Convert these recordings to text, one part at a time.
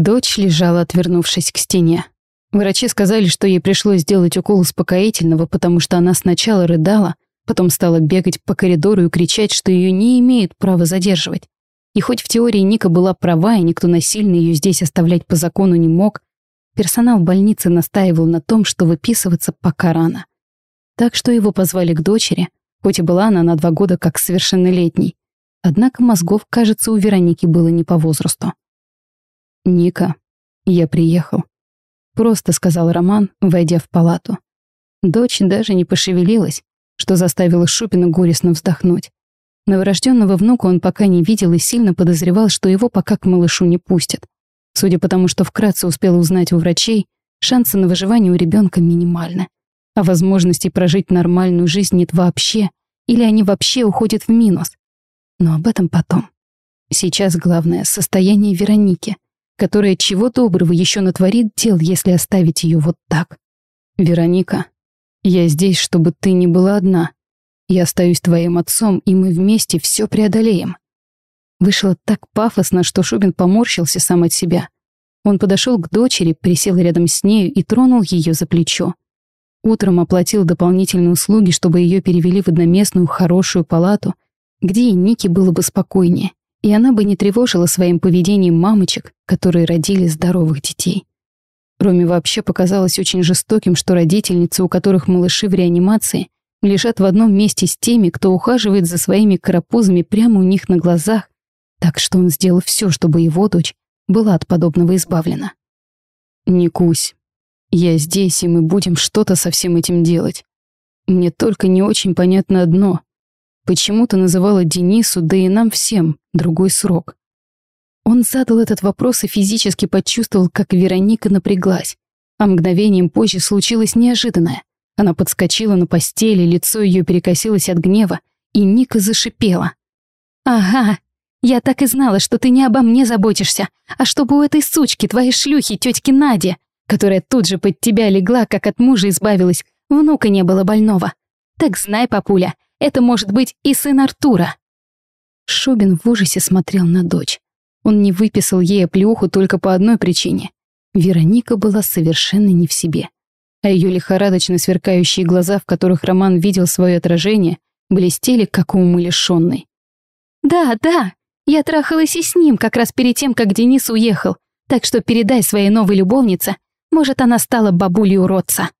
Дочь лежала, отвернувшись к стене. Врачи сказали, что ей пришлось сделать укол успокоительного, потому что она сначала рыдала, потом стала бегать по коридору и кричать, что ее не имеют права задерживать. И хоть в теории Ника была права, и никто насильно ее здесь оставлять по закону не мог, персонал больницы настаивал на том, что выписываться пока рано. Так что его позвали к дочери, хоть и была она на два года как совершеннолетней. Однако мозгов, кажется, у Вероники было не по возрасту. «Ника, я приехал», — просто сказал Роман, войдя в палату. Дочь даже не пошевелилась, что заставило Шупина горестно вздохнуть. Новорожденного внука он пока не видел и сильно подозревал, что его пока к малышу не пустят. Судя по тому, что вкратце успел узнать у врачей, шансы на выживание у ребенка минимальны. А возможности прожить нормальную жизнь нет вообще, или они вообще уходят в минус. Но об этом потом. Сейчас главное — состояние Вероники — которая чего доброго еще натворит дел, если оставить ее вот так. Вероника, я здесь, чтобы ты не была одна. Я остаюсь твоим отцом, и мы вместе все преодолеем. Вышло так пафосно, что Шубин поморщился сам от себя. Он подошел к дочери, присел рядом с нею и тронул ее за плечо. Утром оплатил дополнительные услуги, чтобы ее перевели в одноместную хорошую палату, где и Нике было бы спокойнее и она бы не тревожила своим поведением мамочек, которые родили здоровых детей. Роме вообще показалось очень жестоким, что родительницы, у которых малыши в реанимации, лежат в одном месте с теми, кто ухаживает за своими карапузами прямо у них на глазах, так что он сделал все, чтобы его дочь была от подобного избавлена. «Не кусь. Я здесь, и мы будем что-то со всем этим делать. Мне только не очень понятно одно. Почему-то называла Денису, да и нам всем, другой срок. Он задал этот вопрос и физически почувствовал, как Вероника напряглась. А мгновением позже случилось неожиданное. Она подскочила на постели, лицо ее перекосилось от гнева, и Ника зашипела. «Ага, я так и знала, что ты не обо мне заботишься, а чтобы у этой сучки, твоей шлюхи, тетки Нади, которая тут же под тебя легла, как от мужа избавилась, внука не было больного. Так знай, папуля, это может быть и сын Артура. Шубин в ужасе смотрел на дочь. Он не выписал ей оплеуху только по одной причине. Вероника была совершенно не в себе. А ее лихорадочно сверкающие глаза, в которых Роман видел свое отражение, блестели, как у умалишенной. «Да, да, я трахалась и с ним как раз перед тем, как Денис уехал, так что передай своей новой любовнице, может, она стала бабулей уродца».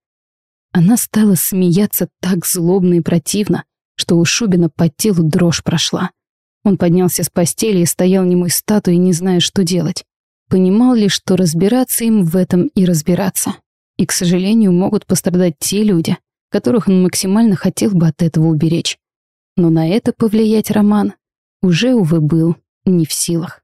Она стала смеяться так злобно и противно, что у Шубина по телу дрожь прошла. Он поднялся с постели и стоял немой статуей, не зная, что делать. Понимал ли, что разбираться им в этом и разбираться. И, к сожалению, могут пострадать те люди, которых он максимально хотел бы от этого уберечь. Но на это повлиять Роман уже, увы, был не в силах.